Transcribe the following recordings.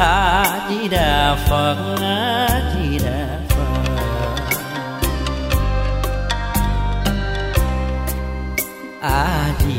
a di đà phật a di đà phật. A di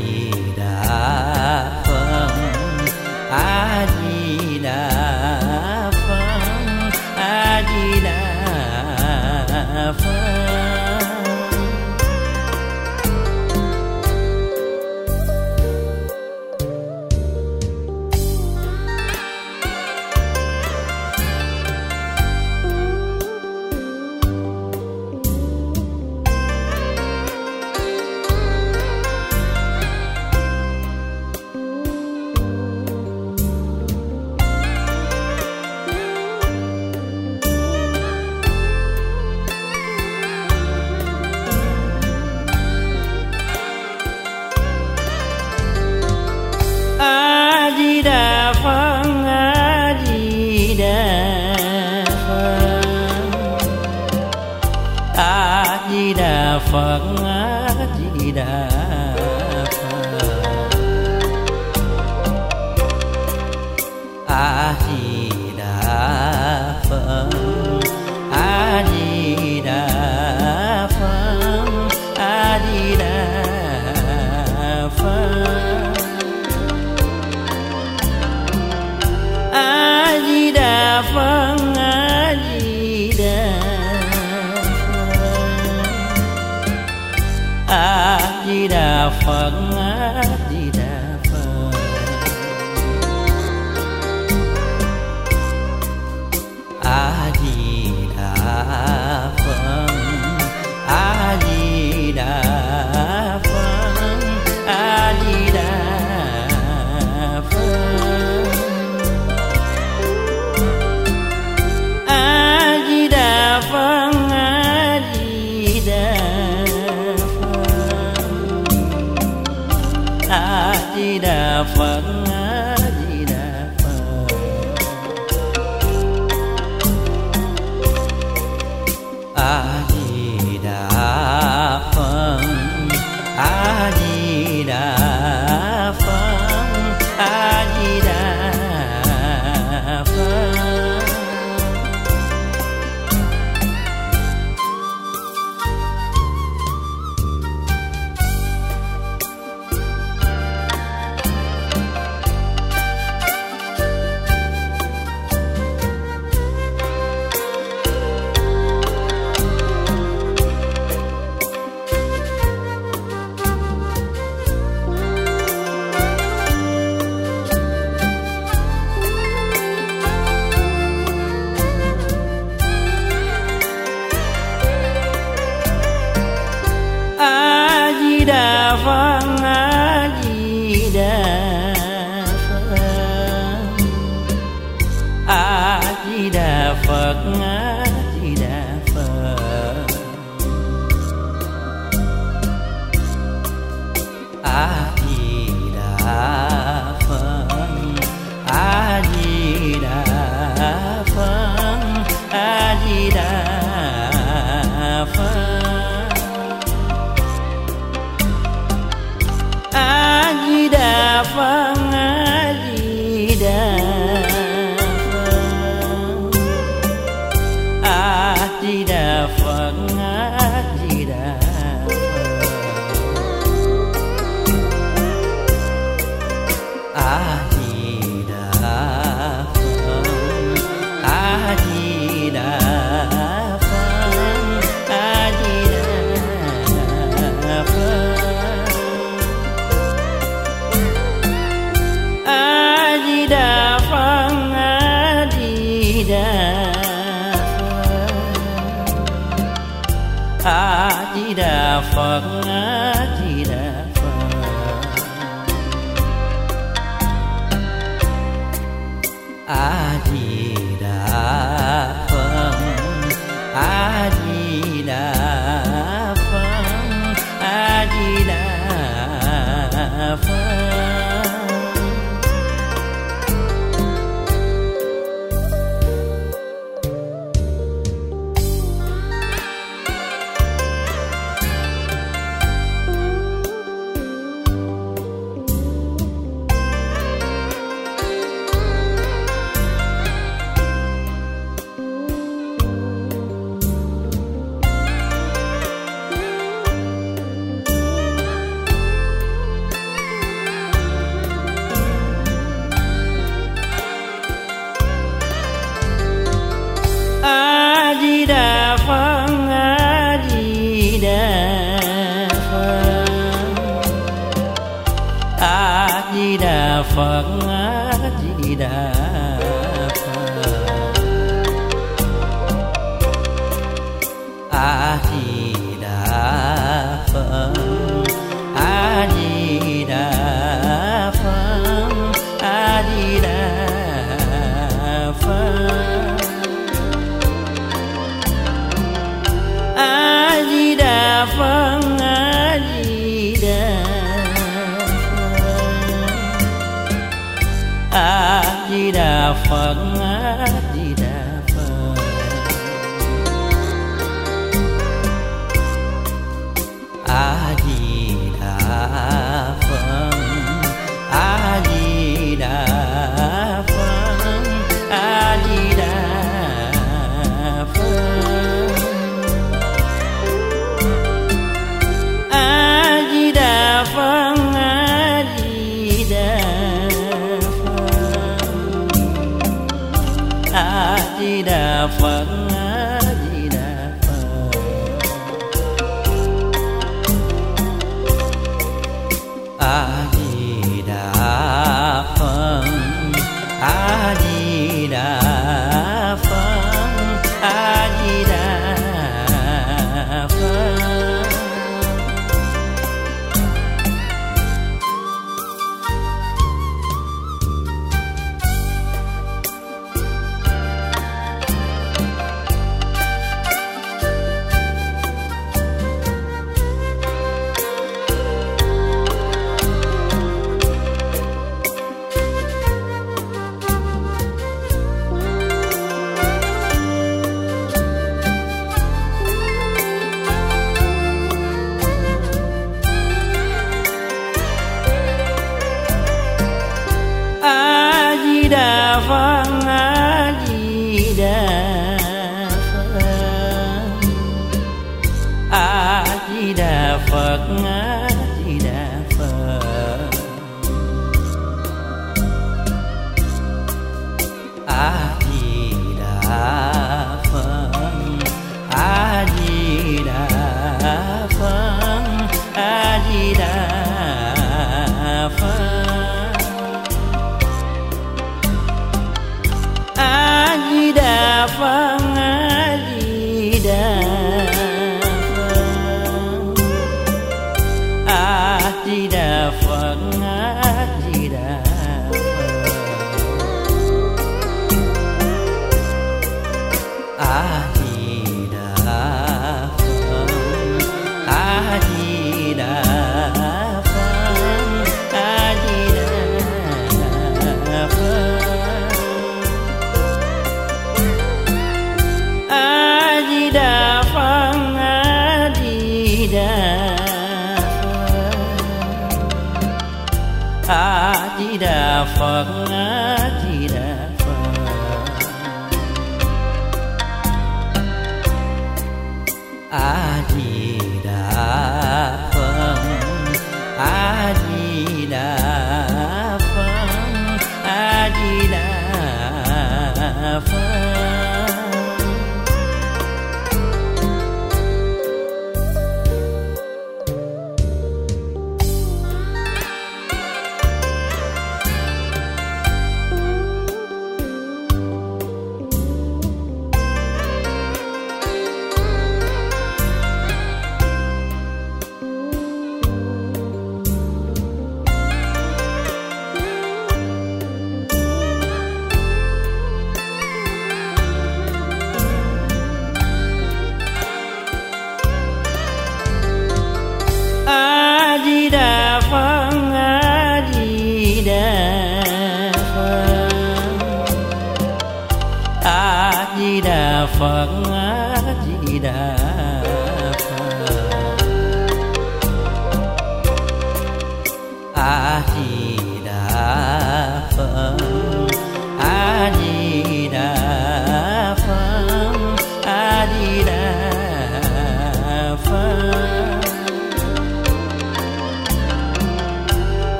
phật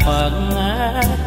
phật.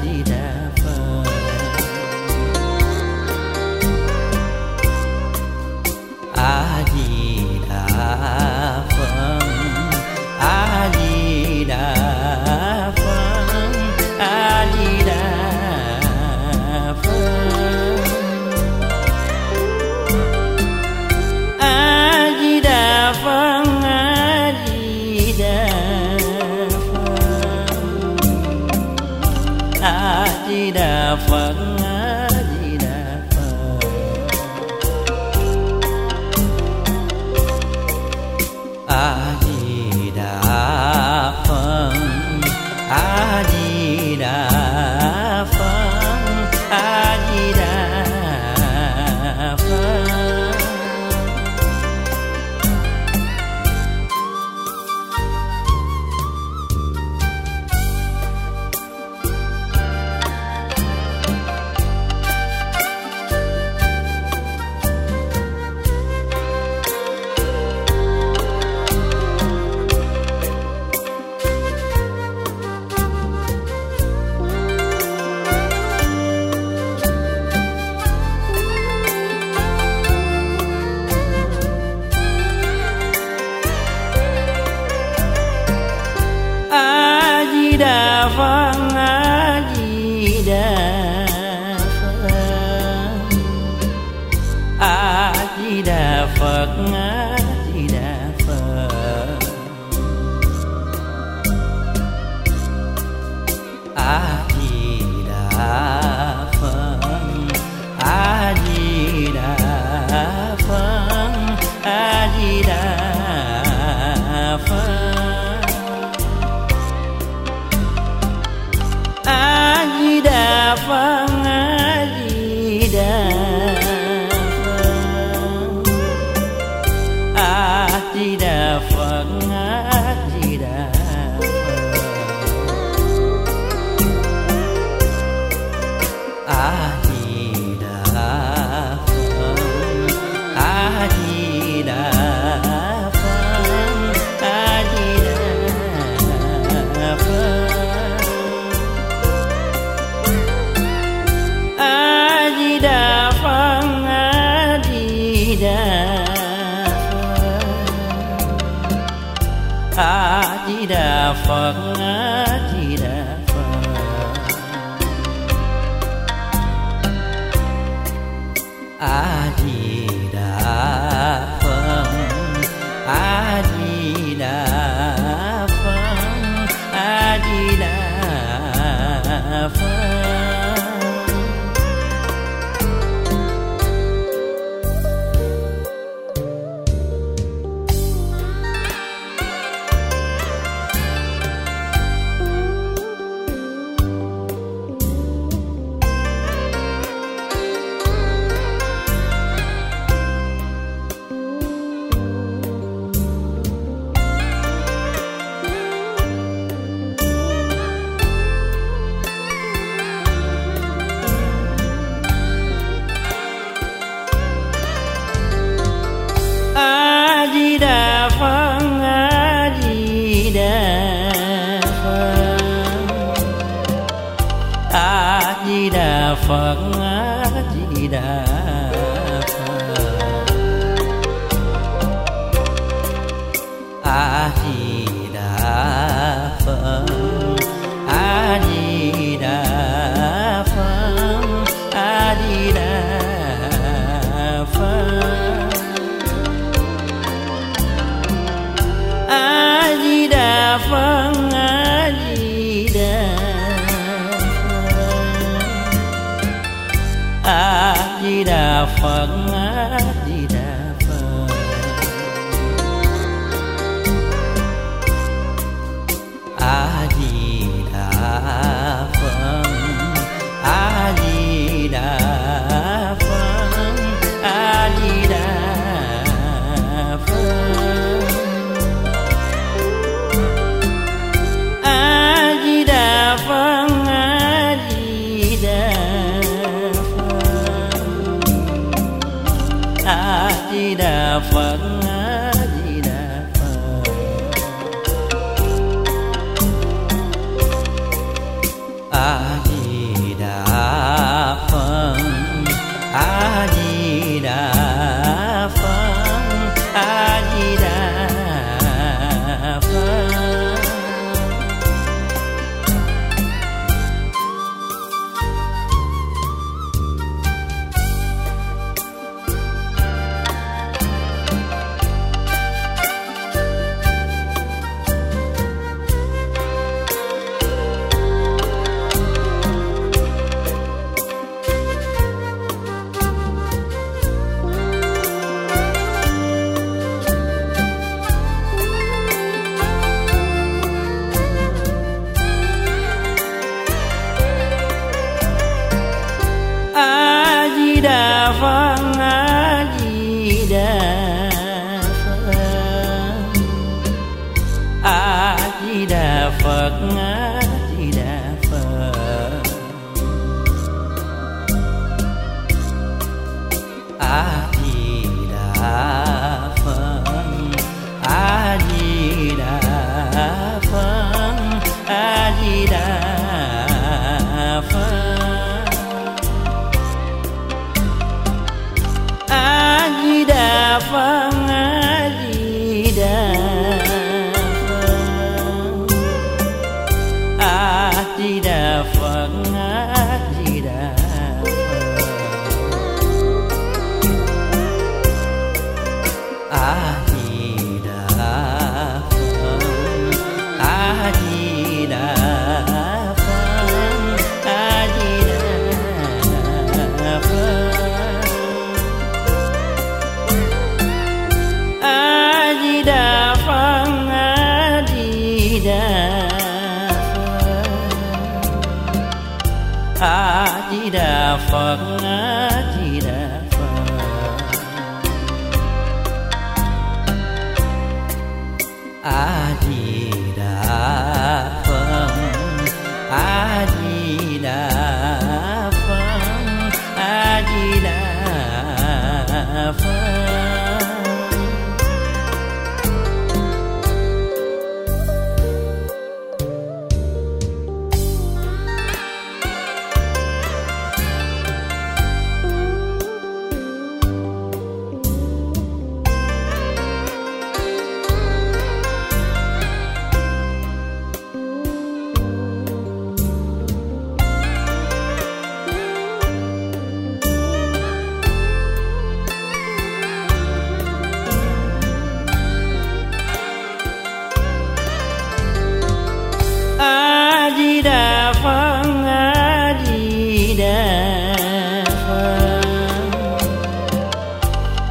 I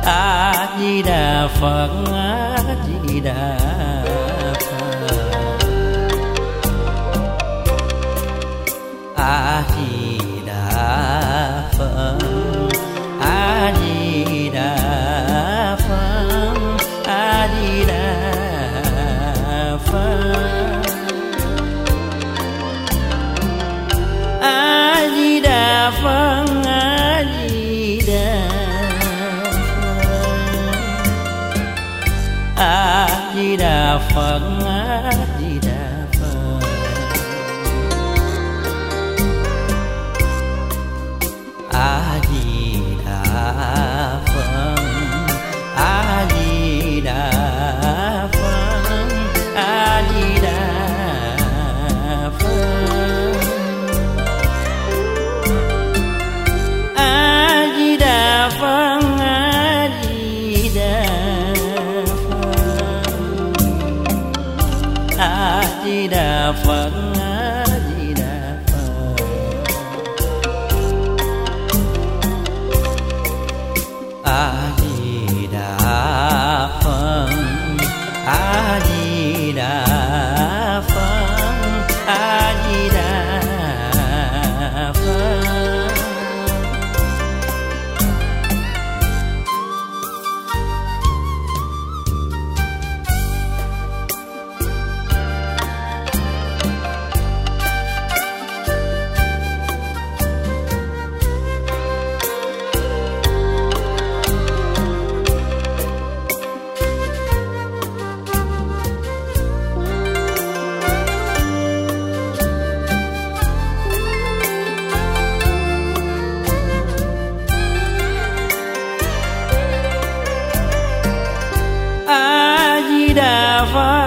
a di đà phật a di đà never.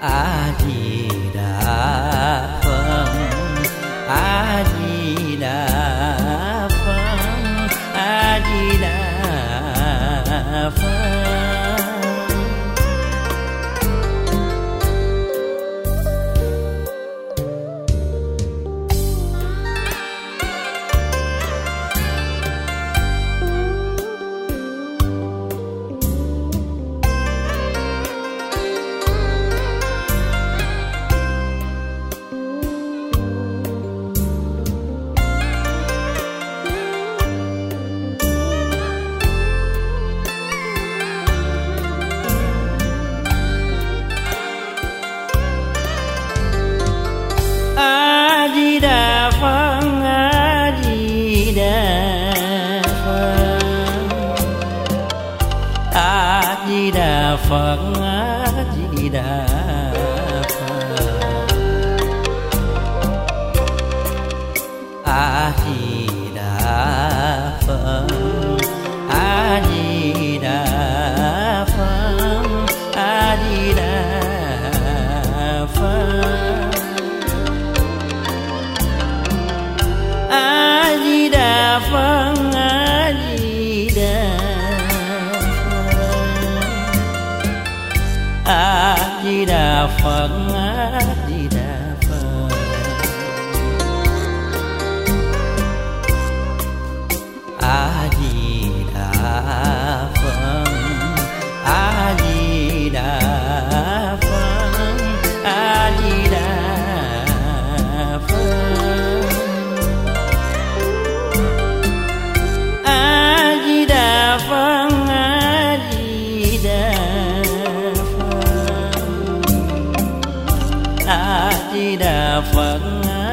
A di đà đà phật.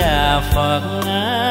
Đà phật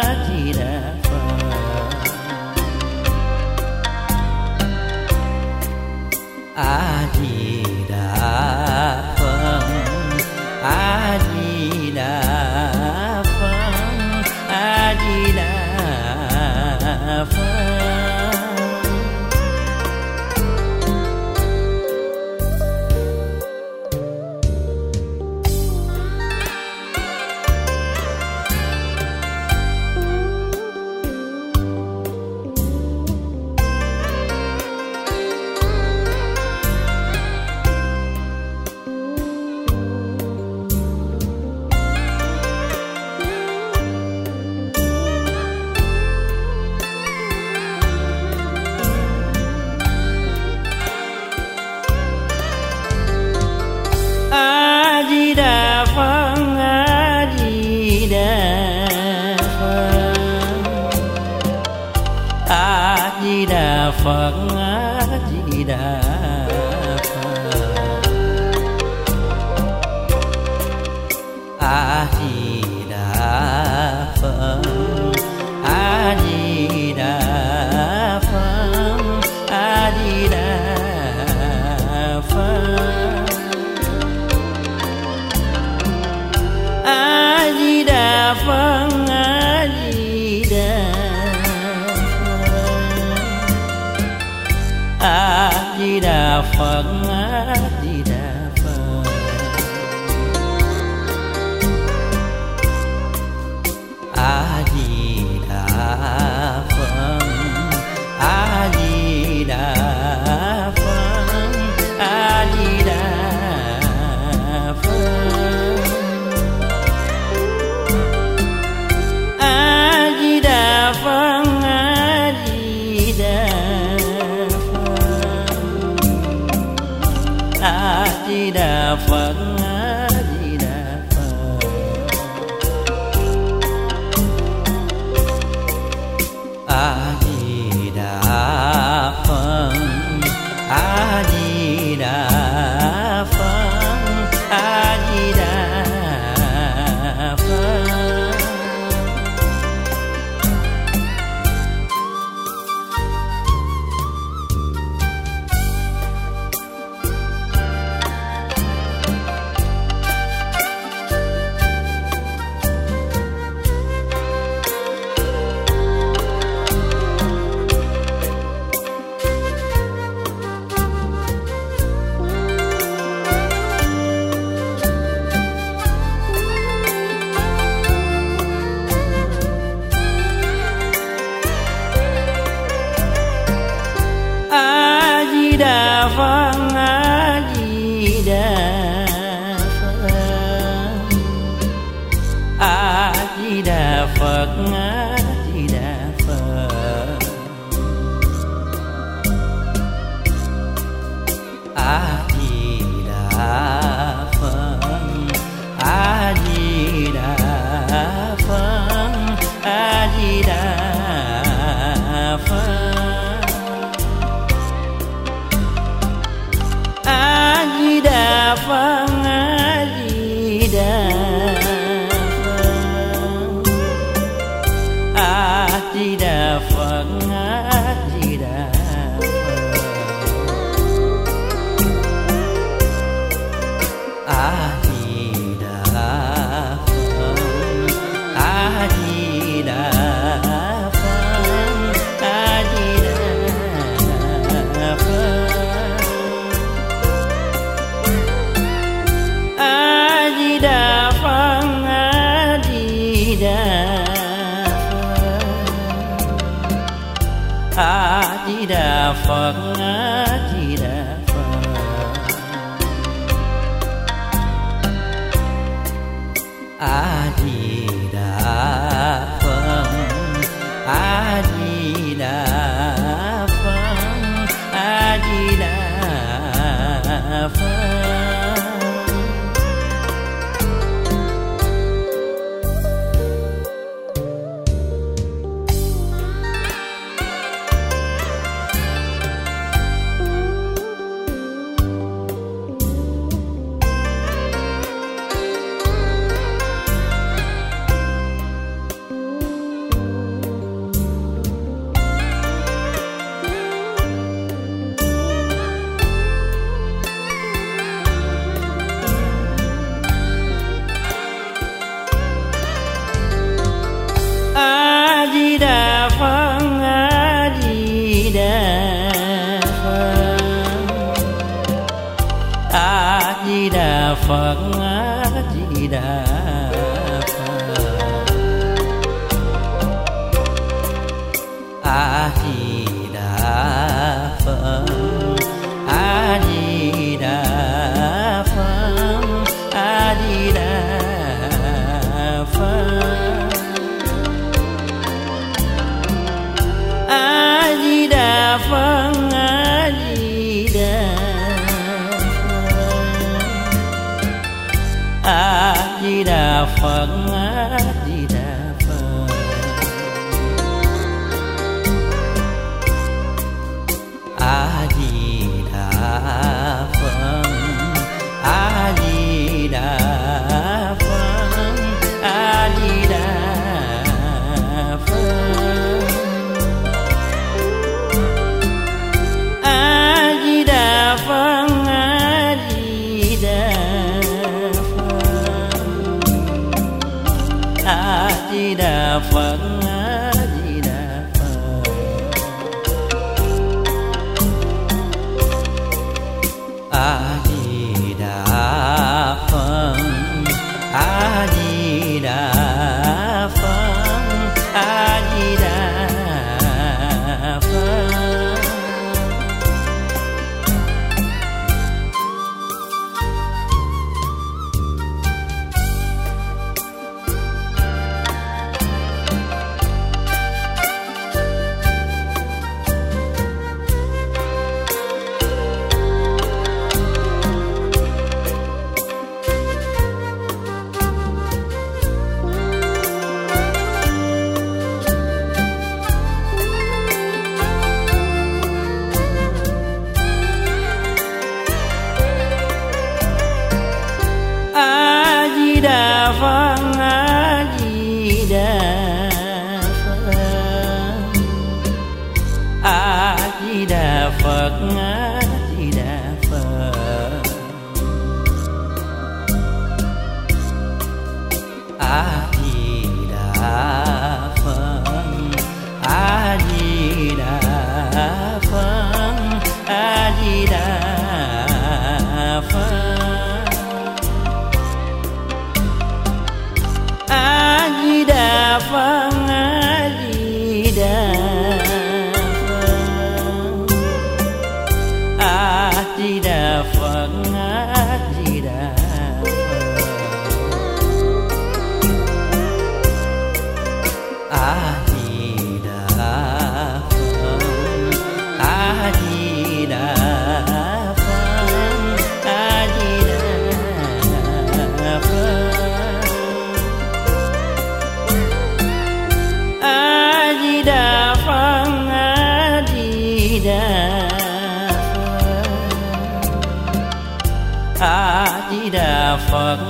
phật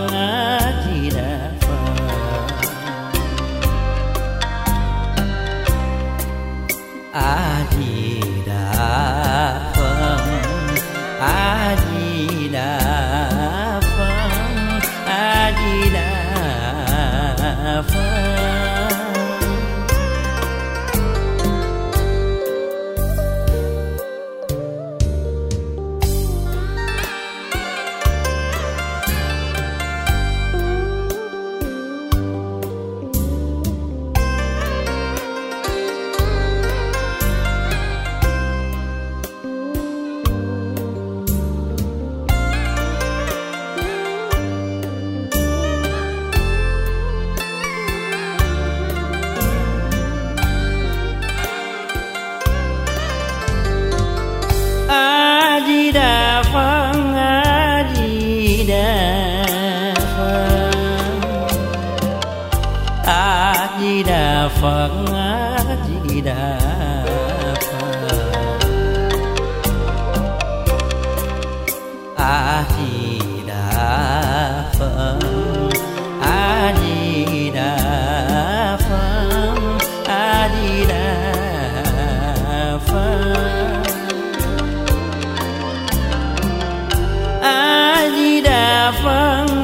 a di đà phật.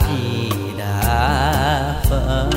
Di đà phật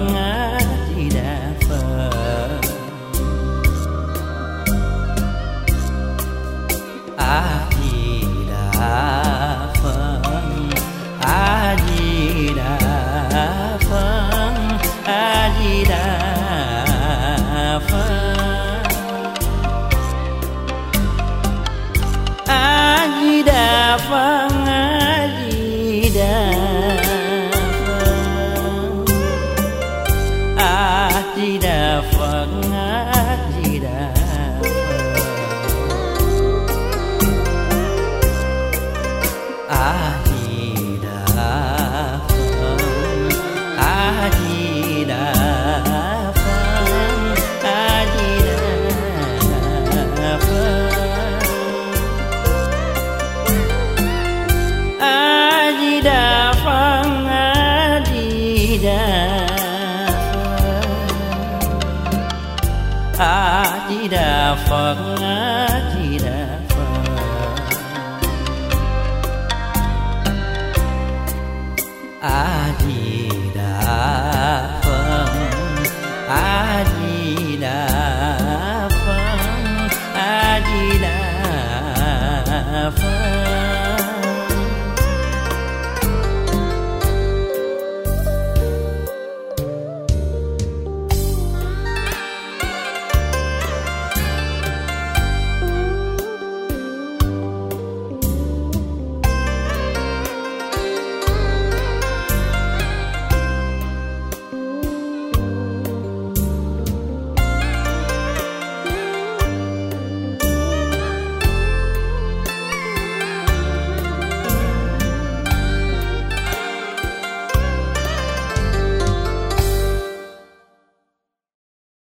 ngã